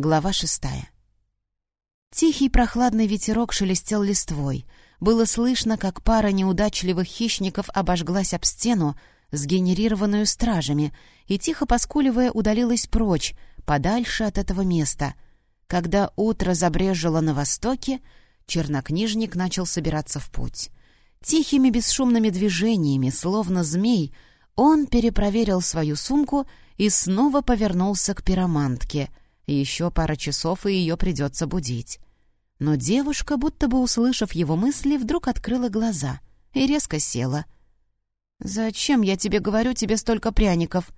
Глава шестая. Тихий прохладный ветерок шелестел листвой. Было слышно, как пара неудачливых хищников обожглась об стену, сгенерированную стражами, и, тихо поскуливая, удалилась прочь, подальше от этого места. Когда утро забрежило на востоке, чернокнижник начал собираться в путь. Тихими бесшумными движениями, словно змей, он перепроверил свою сумку и снова повернулся к пиромантке. Еще пара часов, и ее придется будить. Но девушка, будто бы услышав его мысли, вдруг открыла глаза и резко села. «Зачем я тебе говорю тебе столько пряников?»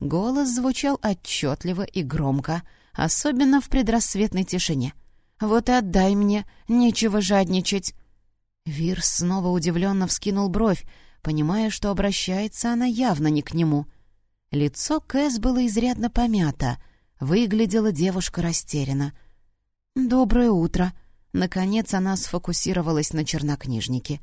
Голос звучал отчетливо и громко, особенно в предрассветной тишине. «Вот и отдай мне, нечего жадничать!» Вирс снова удивленно вскинул бровь, понимая, что обращается она явно не к нему. Лицо Кэс было изрядно помято, выглядела девушка растерянно. «Доброе утро!» Наконец она сфокусировалась на чернокнижнике.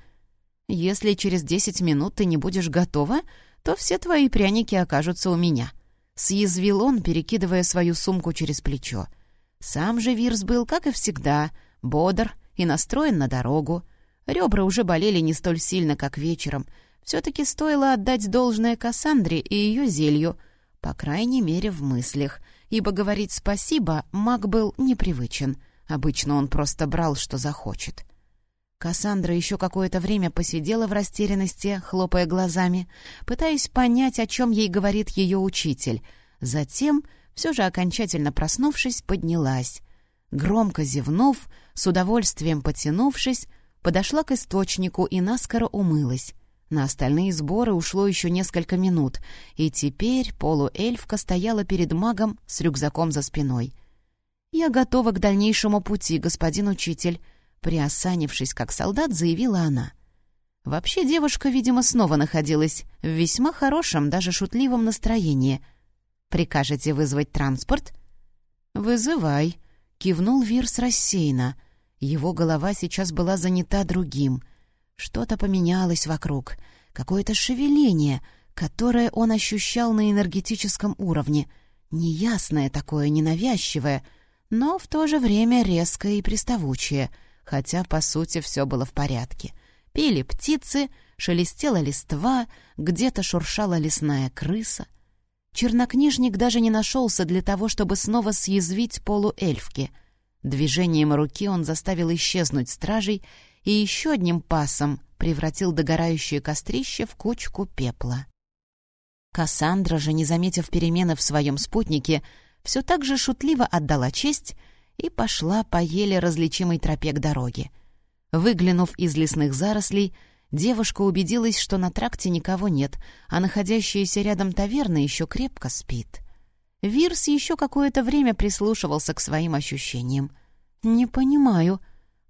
«Если через десять минут ты не будешь готова, то все твои пряники окажутся у меня», — съязвил он, перекидывая свою сумку через плечо. Сам же Вирс был, как и всегда, бодр и настроен на дорогу. Ребра уже болели не столь сильно, как вечером. Все-таки стоило отдать должное Кассандре и ее зелью, по крайней мере, в мыслях, ибо говорить спасибо маг был непривычен. Обычно он просто брал, что захочет. Кассандра еще какое-то время посидела в растерянности, хлопая глазами, пытаясь понять, о чем ей говорит ее учитель. Затем, все же окончательно проснувшись, поднялась. Громко зевнув, с удовольствием потянувшись, подошла к источнику и наскоро умылась. На остальные сборы ушло еще несколько минут, и теперь полуэльфка стояла перед магом с рюкзаком за спиной. «Я готова к дальнейшему пути, господин учитель», Приосанившись, как солдат, заявила она. Вообще девушка, видимо, снова находилась в весьма хорошем, даже шутливом настроении. «Прикажете вызвать транспорт?» «Вызывай», — кивнул Вирс рассеянно. Его голова сейчас была занята другим. Что-то поменялось вокруг, какое-то шевеление, которое он ощущал на энергетическом уровне. Неясное такое, ненавязчивое, но в то же время резкое и приставучее — хотя, по сути, все было в порядке. Пели птицы, шелестела листва, где-то шуршала лесная крыса. Чернокнижник даже не нашелся для того, чтобы снова съязвить полуэльфки. Движением руки он заставил исчезнуть стражей и еще одним пасом превратил догорающее кострище в кучку пепла. Кассандра же, не заметив перемены в своем спутнике, все так же шутливо отдала честь и пошла по еле различимой тропе к дороге. Выглянув из лесных зарослей, девушка убедилась, что на тракте никого нет, а находящаяся рядом таверна еще крепко спит. Вирс еще какое-то время прислушивался к своим ощущениям. «Не понимаю».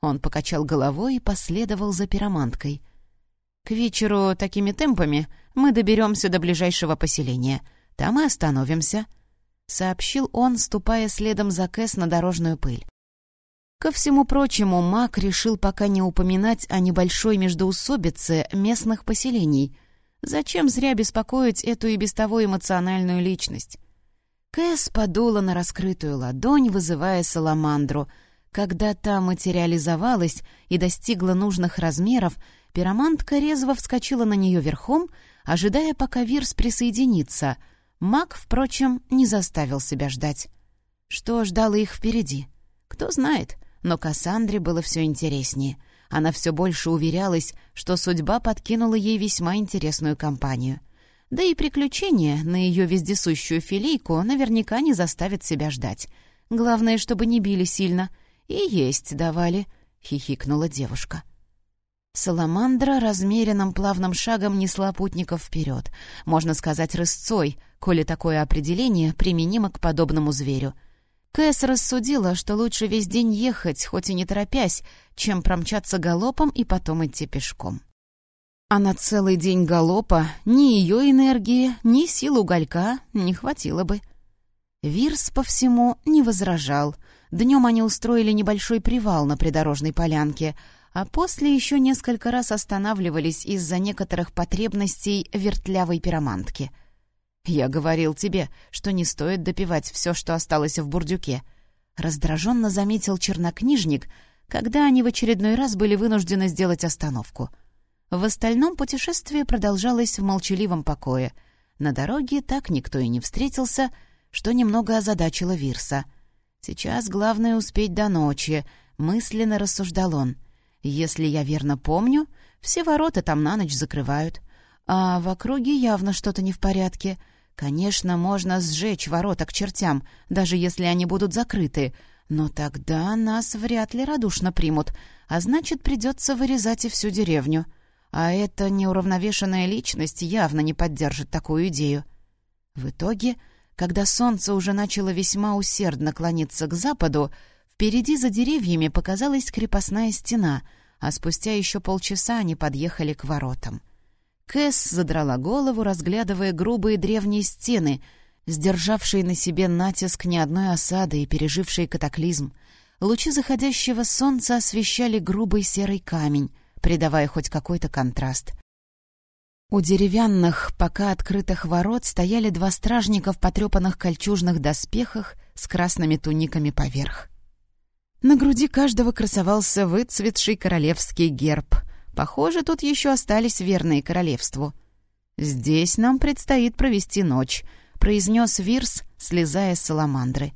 Он покачал головой и последовал за пироманткой. «К вечеру такими темпами мы доберемся до ближайшего поселения. Там и остановимся», — сообщил он, ступая следом за Кэс на дорожную пыль. Ко всему прочему, маг решил пока не упоминать о небольшой междоусобице местных поселений. Зачем зря беспокоить эту и без того эмоциональную личность? Кэс подула на раскрытую ладонь, вызывая саламандру. Когда та материализовалась и достигла нужных размеров, пиромантка резво вскочила на нее верхом, ожидая, пока Вирс присоединится — Маг, впрочем, не заставил себя ждать. Что ждало их впереди? Кто знает, но Кассандре было все интереснее. Она все больше уверялась, что судьба подкинула ей весьма интересную компанию. Да и приключения на ее вездесущую филейку наверняка не заставят себя ждать. Главное, чтобы не били сильно. И есть давали, — хихикнула девушка. Саламандра размеренным плавным шагом несла путников вперед, можно сказать, рысцой, коли такое определение применимо к подобному зверю. Кэс рассудила, что лучше весь день ехать, хоть и не торопясь, чем промчаться галопом и потом идти пешком. А на целый день галопа ни ее энергии, ни сил уголька не хватило бы. Вирс по всему не возражал. Днем они устроили небольшой привал на придорожной полянке — а после еще несколько раз останавливались из-за некоторых потребностей вертлявой пиромантки. «Я говорил тебе, что не стоит допивать все, что осталось в бурдюке». Раздраженно заметил чернокнижник, когда они в очередной раз были вынуждены сделать остановку. В остальном путешествие продолжалось в молчаливом покое. На дороге так никто и не встретился, что немного озадачило Вирса. «Сейчас главное успеть до ночи», — мысленно рассуждал он. «Если я верно помню, все ворота там на ночь закрывают. А в округе явно что-то не в порядке. Конечно, можно сжечь ворота к чертям, даже если они будут закрыты, но тогда нас вряд ли радушно примут, а значит, придется вырезать и всю деревню. А эта неуравновешенная личность явно не поддержит такую идею. В итоге, когда солнце уже начало весьма усердно клониться к западу, впереди за деревьями показалась крепостная стена, а спустя еще полчаса они подъехали к воротам. Кэс задрала голову, разглядывая грубые древние стены, сдержавшие на себе натиск ни одной осады и пережившие катаклизм. Лучи заходящего солнца освещали грубый серый камень, придавая хоть какой-то контраст. У деревянных, пока открытых ворот стояли два стражника в потрепанных кольчужных доспехах с красными туниками поверх. На груди каждого красовался выцветший королевский герб — Похоже, тут еще остались верные королевству. «Здесь нам предстоит провести ночь», — произнес Вирс, слезая с саламандры.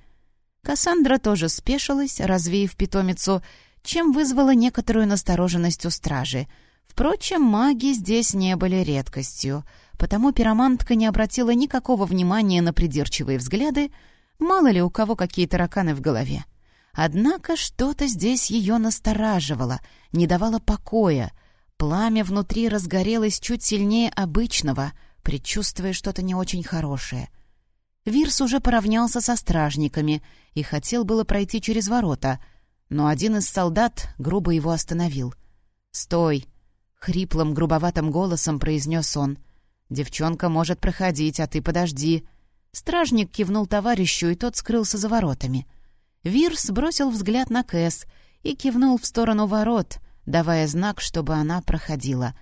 Кассандра тоже спешилась, развеяв питомицу, чем вызвала некоторую настороженность у стражи. Впрочем, маги здесь не были редкостью, потому пиромантка не обратила никакого внимания на придирчивые взгляды, мало ли у кого какие тараканы в голове. Однако что-то здесь ее настораживало, не давало покоя, Пламя внутри разгорелось чуть сильнее обычного, предчувствуя что-то не очень хорошее. Вирс уже поравнялся со стражниками и хотел было пройти через ворота, но один из солдат грубо его остановил. «Стой!» — хриплым, грубоватым голосом произнес он. «Девчонка может проходить, а ты подожди». Стражник кивнул товарищу, и тот скрылся за воротами. Вирс бросил взгляд на Кэс и кивнул в сторону ворот — давая знак, чтобы она проходила.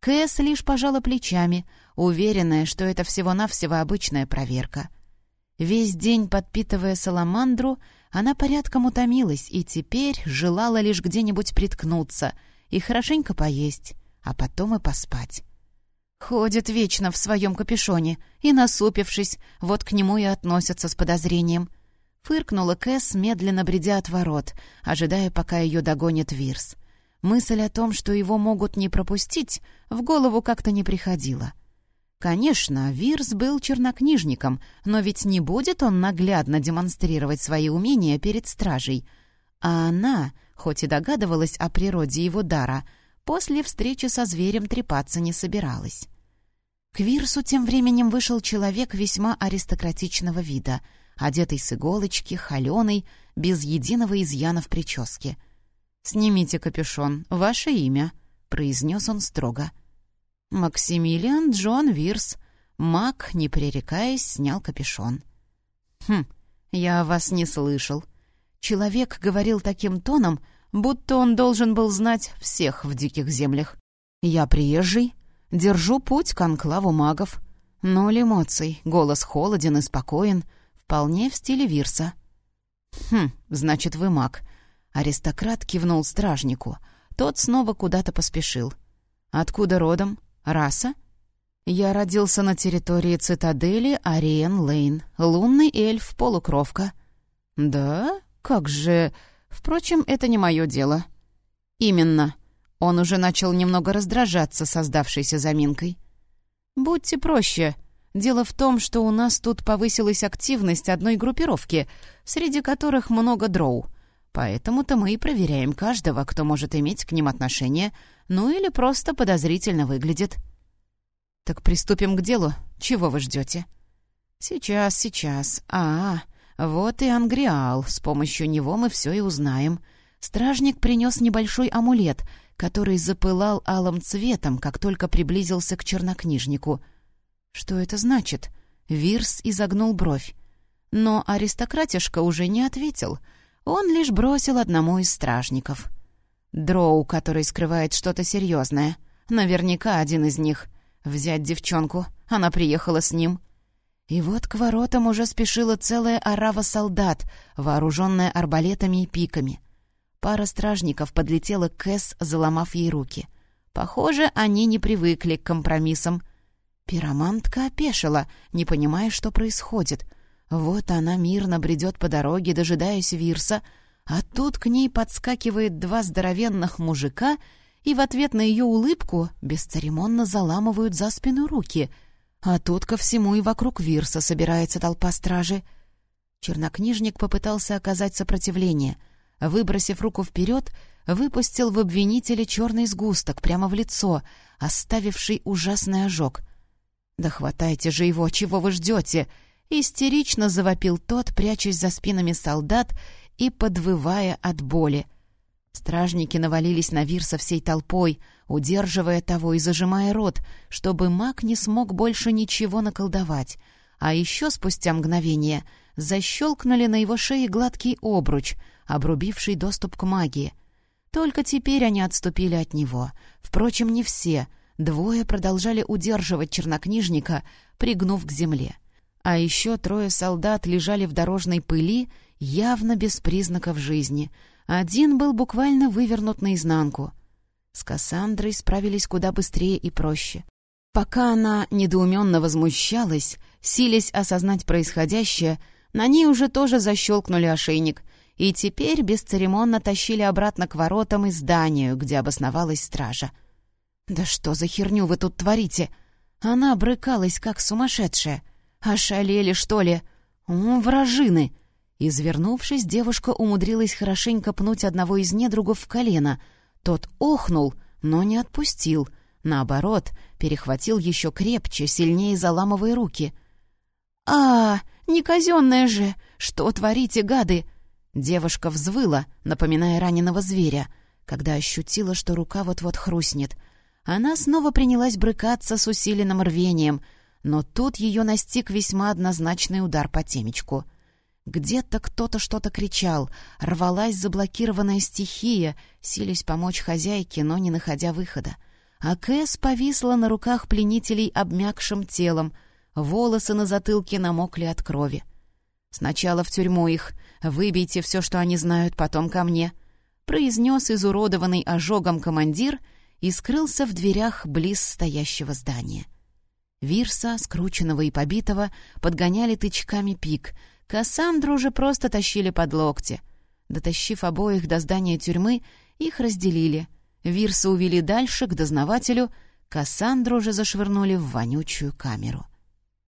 Кэс лишь пожала плечами, уверенная, что это всего-навсего обычная проверка. Весь день подпитывая саламандру, она порядком утомилась и теперь желала лишь где-нибудь приткнуться и хорошенько поесть, а потом и поспать. Ходит вечно в своем капюшоне и, насупившись, вот к нему и относятся с подозрением. Фыркнула Кэс, медленно бредя от ворот, ожидая, пока ее догонит Вирс. Мысль о том, что его могут не пропустить, в голову как-то не приходила. Конечно, Вирс был чернокнижником, но ведь не будет он наглядно демонстрировать свои умения перед стражей. А она, хоть и догадывалась о природе его дара, после встречи со зверем трепаться не собиралась. К Вирсу тем временем вышел человек весьма аристократичного вида, одетый с иголочки, холеный, без единого изъяна в прическе — «Снимите капюшон. Ваше имя», — произнес он строго. «Максимилиан Джон Вирс». Мак, не пререкаясь, снял капюшон. «Хм, я вас не слышал». Человек говорил таким тоном, будто он должен был знать всех в диких землях. «Я приезжий, держу путь к анклаву магов. Ноль эмоций, голос холоден и спокоен, вполне в стиле Вирса». «Хм, значит, вы маг. Аристократ кивнул стражнику. Тот снова куда-то поспешил. «Откуда родом? Раса?» «Я родился на территории цитадели Ариен Лейн. Лунный эльф, полукровка». «Да? Как же...» «Впрочем, это не мое дело». «Именно». Он уже начал немного раздражаться создавшейся заминкой. «Будьте проще. Дело в том, что у нас тут повысилась активность одной группировки, среди которых много дроу. Поэтому-то мы и проверяем каждого, кто может иметь к ним отношение, ну или просто подозрительно выглядит. Так приступим к делу. Чего вы ждете? Сейчас, сейчас. А, вот и Ангриал. С помощью него мы все и узнаем. Стражник принес небольшой амулет, который запылал алым цветом, как только приблизился к чернокнижнику. Что это значит? Вирс изогнул бровь. Но аристократишка уже не ответил — он лишь бросил одному из стражников. Дроу, который скрывает что-то серьезное. Наверняка один из них. Взять девчонку. Она приехала с ним. И вот к воротам уже спешила целая орава солдат, вооруженная арбалетами и пиками. Пара стражников подлетела к Кэс, заломав ей руки. Похоже, они не привыкли к компромиссам. Пиромантка опешила, не понимая, что происходит. Вот она мирно бредет по дороге, дожидаясь Вирса, а тут к ней подскакивает два здоровенных мужика и в ответ на ее улыбку бесцеремонно заламывают за спину руки — а тут ко всему и вокруг Вирса собирается толпа стражи. Чернокнижник попытался оказать сопротивление. Выбросив руку вперед, выпустил в обвинителя черный сгусток прямо в лицо, оставивший ужасный ожог. «Да хватайте же его, чего вы ждете?» Истерично завопил тот, прячась за спинами солдат и подвывая от боли. Стражники навалились на Вирса всей толпой, удерживая того и зажимая рот, чтобы маг не смог больше ничего наколдовать. А еще спустя мгновение защелкнули на его шее гладкий обруч, обрубивший доступ к магии. Только теперь они отступили от него. Впрочем, не все. Двое продолжали удерживать чернокнижника, пригнув к земле. А еще трое солдат лежали в дорожной пыли, явно без признаков жизни — один был буквально вывернут наизнанку. С Кассандрой справились куда быстрее и проще. Пока она недоуменно возмущалась, силясь осознать происходящее, на ней уже тоже защелкнули ошейник, и теперь бесцеремонно тащили обратно к воротам и зданию, где обосновалась стража. «Да что за херню вы тут творите?» Она брыкалась, как сумасшедшая. «Ошалели, что ли? Вражины!» Извернувшись, девушка умудрилась хорошенько пнуть одного из недругов в колено. Тот охнул, но не отпустил. Наоборот, перехватил еще крепче, сильнее заламывая руки. «А, не казенная же! Что творите, гады?» Девушка взвыла, напоминая раненого зверя, когда ощутила, что рука вот-вот хрустнет. Она снова принялась брыкаться с усиленным рвением, но тут ее настиг весьма однозначный удар по темечку — где-то кто-то что-то кричал, рвалась заблокированная стихия, сились помочь хозяйке, но не находя выхода. А Кэс повисла на руках пленителей обмякшим телом, волосы на затылке намокли от крови. «Сначала в тюрьму их, выбейте все, что они знают, потом ко мне», — произнес изуродованный ожогом командир и скрылся в дверях близ стоящего здания. Вирса, скрученного и побитого, подгоняли тычками пик — Кассандру же просто тащили под локти. Дотащив обоих до здания тюрьмы, их разделили. Вирса увели дальше, к дознавателю, Кассандру же зашвырнули в вонючую камеру —